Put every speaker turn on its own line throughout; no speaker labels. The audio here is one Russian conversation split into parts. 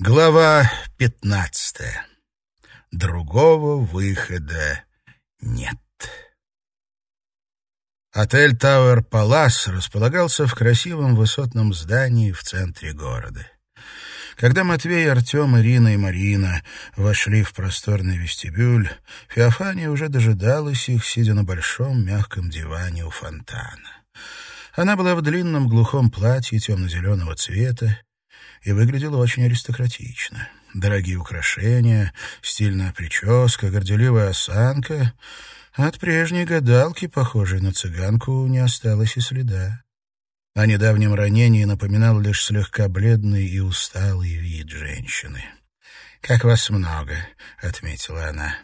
Глава пятнадцатая. Другого выхода нет. Отель Тауэр Палас располагался в красивом высотном здании в центре города. Когда Матвей, Артем, Ирина и Марина вошли в просторный вестибюль, Феофания уже дожидалась их, сидя на большом мягком диване у фонтана. Она была в длинном глухом платье темно-зеленого цвета, и выглядела очень аристократично. Дорогие украшения, стильная прическа, горделивая осанка. От прежней гадалки, похожей на цыганку, не осталось и следа. О недавнем ранении напоминал лишь слегка бледный и усталый вид женщины. «Как вас много», — отметила она.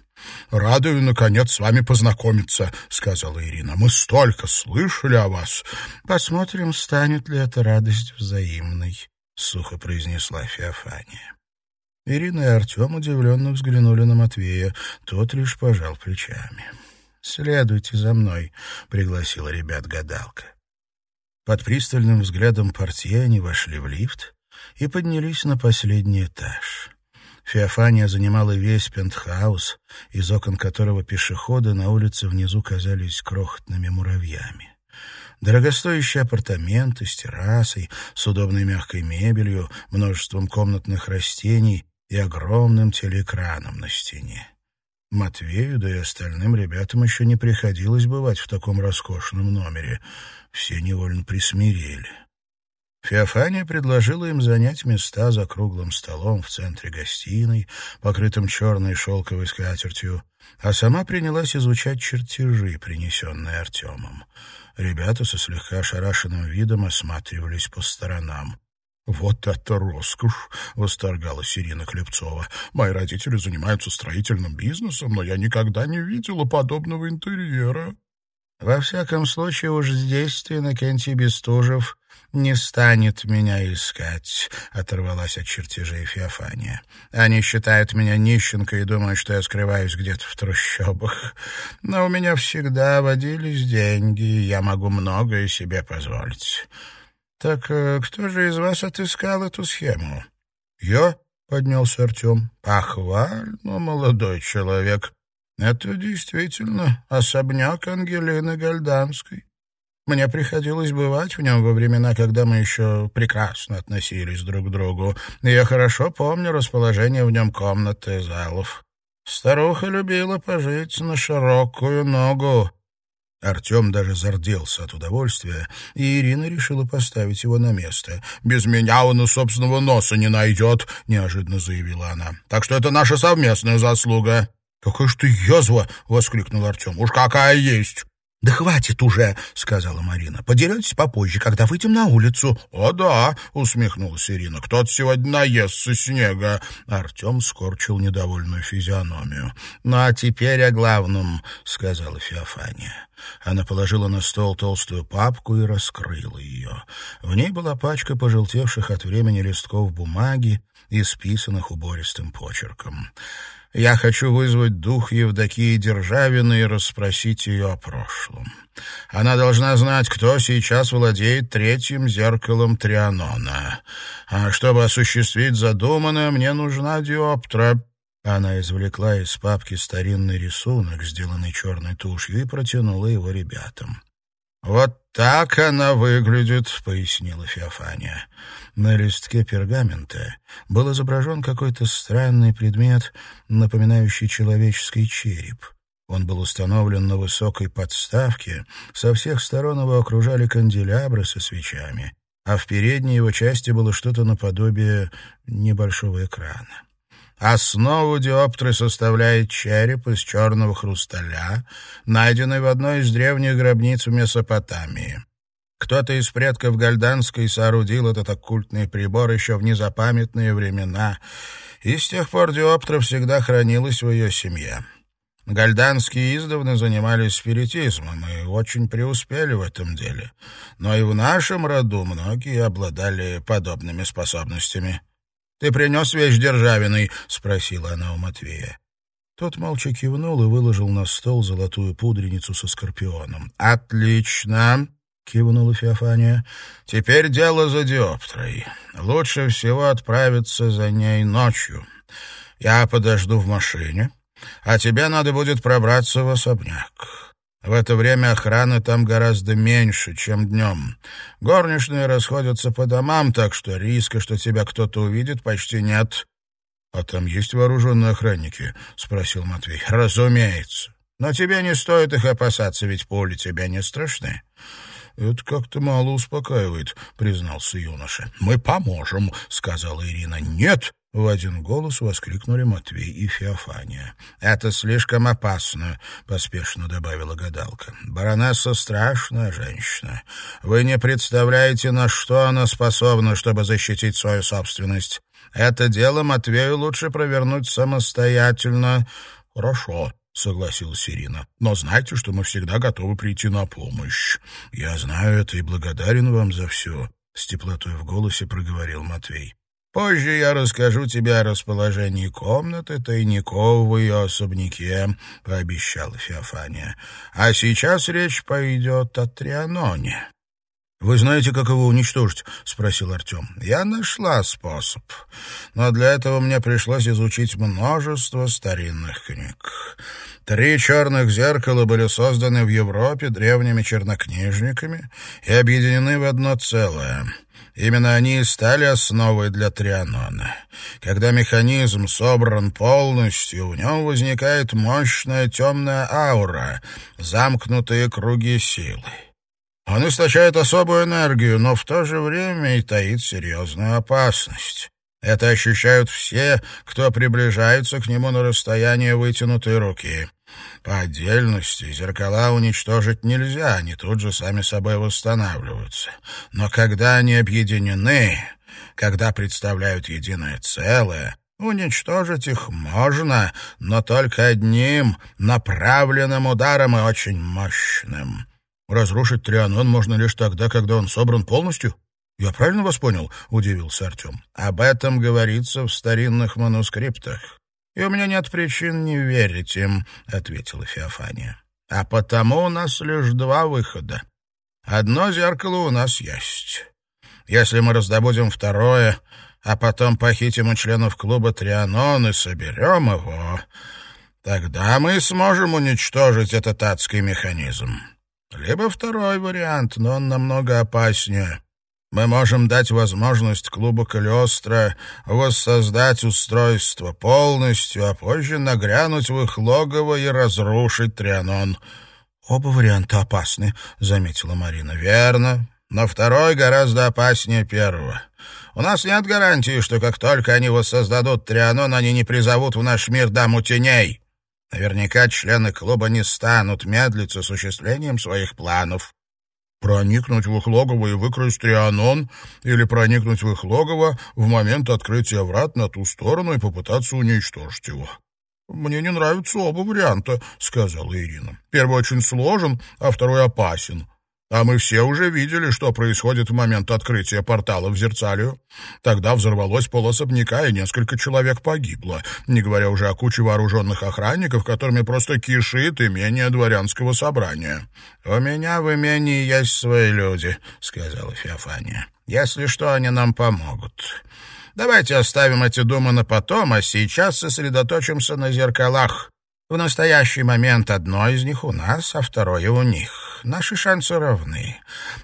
«Радую, наконец, с вами познакомиться», — сказала Ирина. «Мы столько слышали о вас».
«Посмотрим, станет ли эта радость взаимной», — сухо произнесла Феофания. Ирина и Артем удивленно взглянули на Матвея. Тот лишь пожал плечами. «Следуйте за мной», — пригласила ребят гадалка. Под пристальным взглядом портье они вошли в лифт и поднялись на последний этаж. Феофания занимала весь пентхаус, из окон которого пешеходы на улице внизу казались крохотными муравьями. Дорогостоящие апартаменты с террасой, с удобной мягкой мебелью, множеством комнатных растений и огромным телеэкраном на стене. Матвею, да и остальным ребятам еще не приходилось бывать в таком роскошном номере. Все невольно присмирели. Феофания предложила им занять места за круглым столом в центре гостиной, покрытым черной шелковой скатертью, а сама принялась изучать чертежи, принесенные Артемом. Ребята со слегка ошарашенным видом осматривались по сторонам.
«Вот это роскошь!» — восторгалась Ирина Клепцова. «Мои родители занимаются строительным бизнесом, но я никогда не видела подобного интерьера».
«Во всяком случае, уж здесь ты, Иннокентий Бестужев, не станет меня искать», — оторвалась от чертежей Феофания. «Они считают меня нищенкой и думают, что я скрываюсь где-то в трущобах. Но у меня всегда водились деньги, и я могу многое себе позволить. Так э, кто же из вас отыскал эту схему?»
«Я?» — поднялся Артем.
«Похвально, молодой человек. Это действительно особняк Ангелины Гальданской. Мне приходилось бывать в нем во времена, когда мы еще прекрасно относились друг к другу, я хорошо помню расположение в нем комнат и залов. Старуха любила пожить на широкую ногу. Артем даже зарделся от удовольствия, и Ирина решила поставить его на место.
«Без меня он и собственного носа не найдет», — неожиданно заявила она. «Так что это наша совместная заслуга».
«Какая ж ты язва!» — воскликнул Артем.
«Уж какая есть!»
«Да хватит уже», — сказала Марина. «Подеретесь попозже, когда выйдем на улицу».
«О да», — усмехнулась Ирина. «Кто-то сегодня наестся снега».
Артем скорчил недовольную физиономию. «Ну а теперь о главном», — сказала Феофания. Она положила на стол толстую папку и раскрыла ее. В ней была пачка пожелтевших от времени листков бумаги, исписанных убористым почерком. Я хочу вызвать дух Евдокии Державиной и расспросить ее о прошлом. Она должна знать, кто сейчас владеет третьим зеркалом Трианона. А чтобы осуществить задуманное, мне нужна диоптра». Она извлекла из папки старинный рисунок, сделанный черной тушью, и протянула его ребятам. «Вот так она выглядит», — пояснила Феофания. На листке пергамента был изображен какой-то странный предмет, напоминающий человеческий череп. Он был установлен на высокой подставке, со всех сторон его окружали канделябры со свечами, а в передней его части было что-то наподобие небольшого экрана. Основу диоптры составляет череп из черного хрусталя, найденный в одной из древних гробниц в Месопотамии. Кто-то из предков Гальданской соорудил этот оккультный прибор еще в незапамятные времена, и с тех пор диоптра всегда хранилась в ее семье. Гальданские издавна занимались спиритизмом и очень преуспели в этом деле. Но и в нашем роду многие обладали подобными способностями. «Ты принес вещь Державиной?» — спросила она у Матвея. Тот молча кивнул и выложил на стол золотую пудреницу со скорпионом. «Отлично!» — кивнула Феофания. «Теперь дело за диоптрой. Лучше всего отправиться за ней ночью. Я подожду в машине, а тебе надо будет пробраться в особняк. В это время охраны там гораздо меньше, чем днем. Горничные расходятся по домам, так что риска, что тебя кто-то увидит, почти нет». «А там есть вооруженные охранники?» — спросил Матвей. «Разумеется. Но тебе не стоит их опасаться, ведь пули тебя не страшны». «Это как-то мало успокаивает», — признался юноша. «Мы поможем», — сказала Ирина. «Нет!» — в один голос воскликнули Матвей и Феофания. «Это слишком опасно», — поспешно добавила гадалка. «Баронесса — страшная женщина. Вы не представляете, на что она способна, чтобы защитить свою собственность. Это дело Матвею лучше провернуть самостоятельно». «Хорошо», — согласилась Ирина. «Но знайте, что мы всегда готовы прийти на помощь. Я знаю это и благодарен вам за все», — с теплотой в голосе проговорил Матвей. «Позже я расскажу тебе о расположении комнаты тайников в ее особняке», — пообещала Феофания. «А сейчас речь пойдет о Трианоне». «Вы знаете, как его уничтожить?» — спросил Артем. «Я нашла способ, но для этого мне пришлось изучить множество старинных книг. Три черных зеркала были созданы в Европе древними чернокнижниками и объединены в одно целое». Именно они и стали основой для Трианона. Когда механизм собран полностью, в нем возникает мощная темная аура, замкнутые круги силы. Он источает особую энергию, но в то же время и таит серьезную опасность. Это ощущают все, кто приближается к нему на расстояние вытянутой руки. По отдельности зеркала уничтожить нельзя, они тут же сами собой восстанавливаются. Но когда они объединены, когда представляют единое целое, уничтожить их можно, но только одним направленным ударом и очень мощным. Разрушить Трианон можно лишь тогда, когда он собран полностью? Я правильно вас понял? — удивился Артем. Об этом говорится в старинных манускриптах. И у меня нет причин не верить им, — ответила Феофания. А потому у нас лишь два выхода. Одно зеркало у нас есть. Если мы раздобудем второе, а потом похитим у членов клуба Трианон и соберем его, тогда мы сможем уничтожить этот адский механизм. Либо второй вариант, но он намного опаснее. Мы можем дать возможность клубу Калиостро воссоздать устройство полностью, а позже нагрянуть в их логово и разрушить Трианон. «Оба варианта опасны», — заметила Марина. «Верно, но второй гораздо опаснее первого. У нас нет гарантии, что как только они воссоздадут Трианон, они не призовут в наш мир даму теней». Наверняка члены клуба не станут медлить с осуществлением своих планов. Проникнуть в их логово и выкрасть Трианон, или проникнуть в их логово в момент открытия врат на ту сторону и попытаться уничтожить его. «Мне не нравятся оба варианта», — сказала Ирина. «Первый очень сложен, а второй опасен. А мы все уже видели, что происходит в момент открытия портала в Зерцалию. Тогда взорвалось пол особняка, и несколько человек погибло, не говоря уже о куче вооруженных охранников, которыми просто кишит имение дворянского собрания. «У меня в имении есть свои люди», — сказала Феофания. «Если что, они нам помогут. Давайте оставим эти думы на потом, а сейчас сосредоточимся на зеркалах». В настоящий момент одно из них у нас, а второе у них. Наши шансы равны.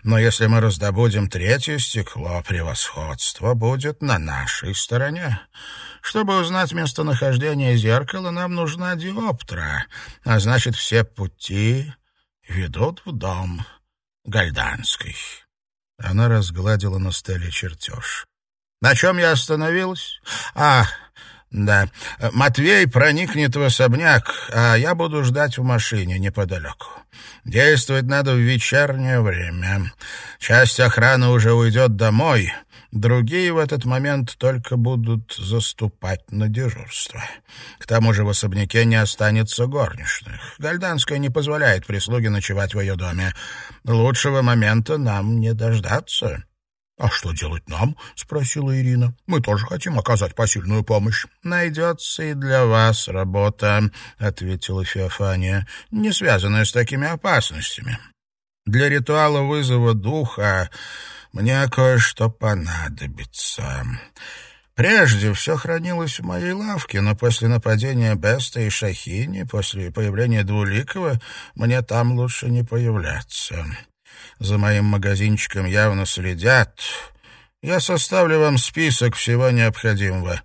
Но если мы раздобудем третье стекло, превосходство будет на нашей стороне. Чтобы узнать местонахождение зеркала, нам нужна диоптра, а значит, все пути ведут в дом Гальданской. Она разгладила на столе чертеж. На чем я остановилась? А, да, Матвей проникнет в особняк, а я буду ждать в машине неподалеку. Действовать надо в вечернее время. Часть охраны уже уйдет домой, другие в этот момент только будут заступать на дежурство. К тому же в особняке не останется горничных. Гальданская не позволяет прислуге ночевать в ее доме. Лучшего момента нам не дождаться. «А что делать нам?» — спросила Ирина. «Мы тоже хотим оказать посильную помощь». «Найдется и для вас работа», — ответила Феофания, «не связанная с такими опасностями. Для ритуала вызова духа мне кое-что понадобится. Прежде все хранилось в моей лавке, но после нападения Беста и Шахини, после появления Двуликова, мне там лучше не появляться. За моим магазинчиком явно следят. Я составлю вам список всего необходимого.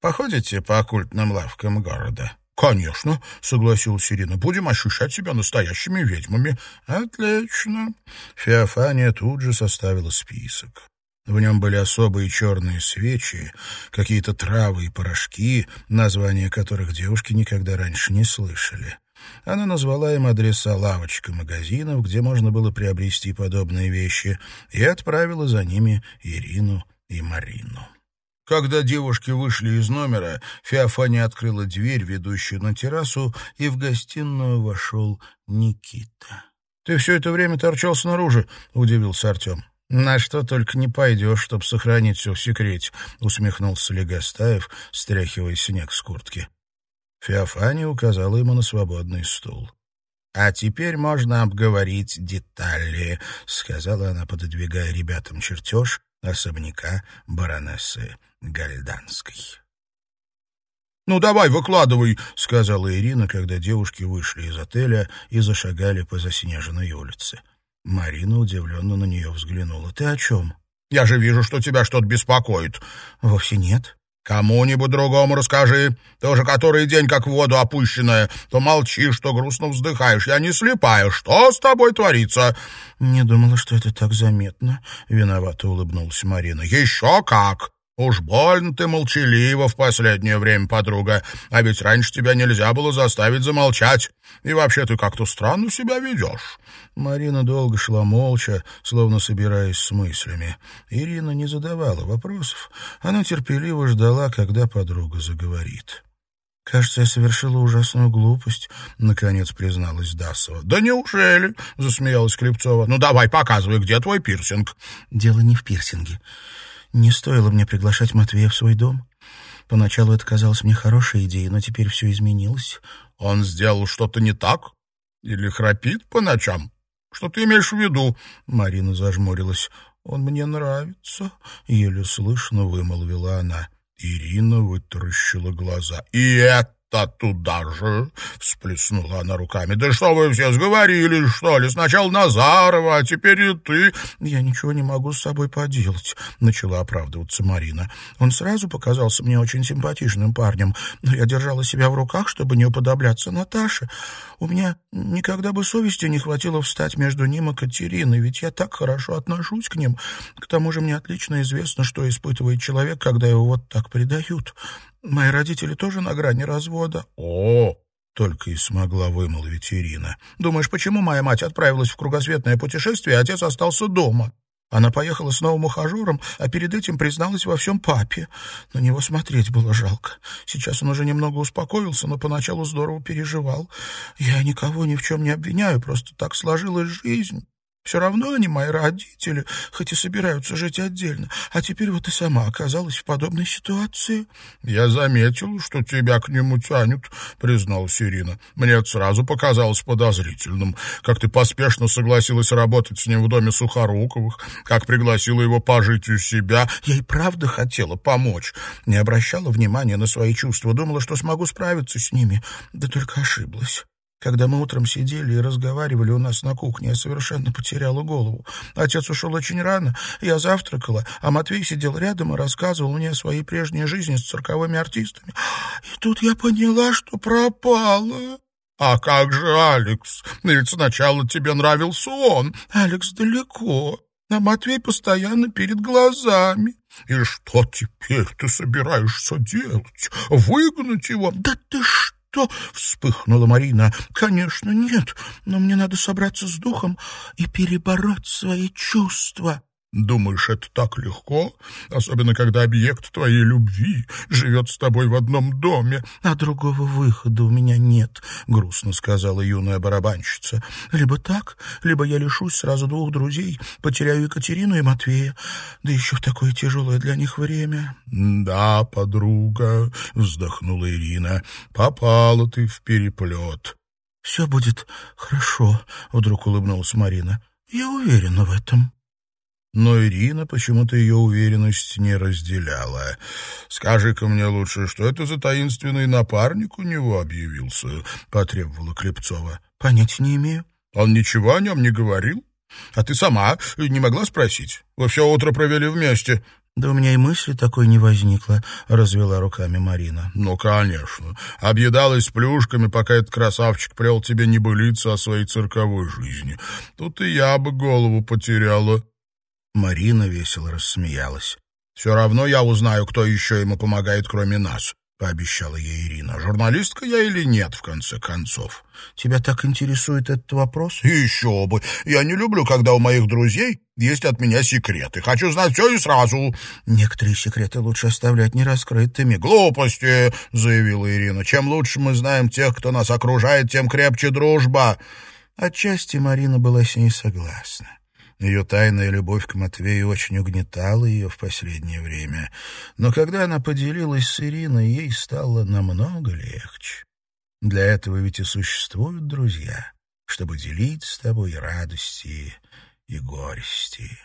Походите по оккультным лавкам города?»
«Конечно», — согласилась Ирина, — «будем ощущать себя настоящими ведьмами».
«Отлично». Феофания тут же составила список. В нем были особые черные свечи, какие-то травы и порошки, названия которых девушки никогда раньше не слышали. Она назвала им адреса лавочек и магазинов, где можно было приобрести подобные вещи, и отправила за ними Ирину и Марину. Когда девушки вышли из номера, Феофания открыла дверь, ведущую на террасу, и в гостиную вошел Никита. — Ты все это время торчал снаружи? — удивился Артем. «На что только не пойдешь, чтобы сохранить все в секрете», — усмехнулся Легостаев, стряхивая снег с куртки. Феофания указала ему на свободный стул. «А теперь можно обговорить детали», — сказала она, пододвигая ребятам чертеж особняка баронессы Гальданской.
«Ну, давай, выкладывай», — сказала
Ирина, когда девушки вышли из отеля и зашагали по заснеженной улице. Марина удивленно на нее взглянула. «Ты о чем?»
«Я же вижу, что тебя что-то беспокоит».
«Вовсе нет».
«Кому-нибудь другому расскажи. Ты уже который день как в воду опущенная. То молчишь, то грустно вздыхаешь. Я не слепая. Что с тобой творится?»
«Не думала, что это так заметно», — виновато улыбнулась Марина.
«Еще как!» «Уж больно ты молчалива в последнее время, подруга, а ведь раньше тебя нельзя было заставить замолчать. И вообще ты как-то странно себя ведешь».
Марина долго шла молча, словно собираясь с мыслями. Ирина не задавала вопросов. Она терпеливо ждала, когда подруга заговорит. «Кажется, я совершила ужасную глупость», — наконец призналась Дасова.
«Да неужели?» — засмеялась Клепцова. «Ну давай, показывай, где твой пирсинг?»
«Дело не в пирсинге. Не стоило мне приглашать Матвея в свой дом. Поначалу это казалось мне хорошей идеей, но теперь все изменилось.
Он сделал что-то не так? Или храпит по ночам? Что ты имеешь в виду?
Марина зажмурилась. Он мне нравится, еле слышно вымолвила она.
Ирина вытаращила глаза. И это «Да туда же!» — всплеснула она руками. «Да что вы все сговорились, что ли? Сначала Назарова, а теперь и ты!»
«Я ничего не могу с собой поделать», — начала оправдываться Марина. «Он сразу показался мне очень симпатичным парнем, но я держала себя в руках, чтобы не уподобляться Наташе. У меня никогда бы совести не хватило встать между ним и Катериной, ведь я так хорошо отношусь к ним. К тому же мне отлично известно, что испытывает человек, когда его вот так предают. Мои родители тоже на грани развода.
О,
только и смогла вымолвить Ирина. Думаешь, почему моя мать отправилась в кругосветное путешествие, а отец остался дома? Она поехала с новым ухажером, а перед этим призналась во всем папе. На него смотреть было жалко. Сейчас он уже немного успокоился, но поначалу здорово переживал. Я никого ни в чем не обвиняю, просто так сложилась жизнь. Все равно они мои родители, хоть и собираются жить отдельно. А теперь вот и сама оказалась в подобной ситуации.
— Я заметил, что тебя к нему тянут, — призналась Ирина. Мне это сразу показалось подозрительным. Как ты поспешно согласилась работать с ним в доме Сухоруковых, как пригласила его пожить у себя.
Я и правда хотела помочь. Не обращала внимания на свои чувства, думала, что смогу справиться с ними. Да только ошиблась. Когда мы утром сидели и разговаривали у нас на кухне, я совершенно потеряла голову. Отец ушел очень рано, я завтракала, а Матвей сидел рядом и рассказывал мне о своей прежней жизни с цирковыми артистами. И тут я поняла, что пропала.
«А как же Алекс? Ведь сначала тебе нравился он».
«Алекс далеко, а Матвей постоянно перед глазами».
«И что теперь ты собираешься делать? Выгнать его?»
«Да ты что?» Что?» — вспыхнула Марина. «Конечно, нет, но мне надо собраться с духом и перебороть свои чувства».
Думаешь, это так легко? Особенно, когда объект твоей любви живет с тобой в одном доме.
— А другого выхода у меня нет, — грустно сказала юная барабанщица. — Либо так, либо я лишусь сразу двух друзей, потеряю Екатерину и Матвея. Да еще такое тяжелое для них время.
— Да, подруга, — вздохнула Ирина, — попала ты в переплет.
«Все будет хорошо», — вдруг улыбнулась Марина. «Я уверена в этом».
Но Ирина почему-то ее уверенность не разделяла. «Скажи-ка мне лучше, что это за таинственный напарник у него объявился?» — потребовала Клепцова.
«Понятия не имею».
«Он ничего о нем не говорил? А ты сама не могла спросить? Вы все утро провели вместе».
«Да у меня и мысли такой не возникло», — развела руками Марина.
«Ну, конечно. Объедалась плюшками, пока этот красавчик прел тебе небылицу о своей цирковой жизни. Тут и я бы голову потеряла».
Марина весело рассмеялась.
«Все равно я узнаю, кто еще ему помогает, кроме нас», — пообещала ей Ирина. «Журналистка я или нет, в конце концов?»
«Тебя так интересует этот вопрос?»
«Еще бы! Я не люблю, когда у моих друзей есть от меня секреты. Хочу знать все и сразу».
«Некоторые секреты лучше оставлять нераскрытыми».
«Глупости!» — заявила Ирина. «Чем лучше мы знаем тех, кто нас окружает, тем крепче дружба».
Отчасти Марина была с ней согласна. Ее тайная любовь к Матвею очень угнетала ее в последнее время. Но когда она поделилась с Ириной, ей стало намного легче. Для этого ведь и существуют друзья, чтобы делить с тобой радости и горести.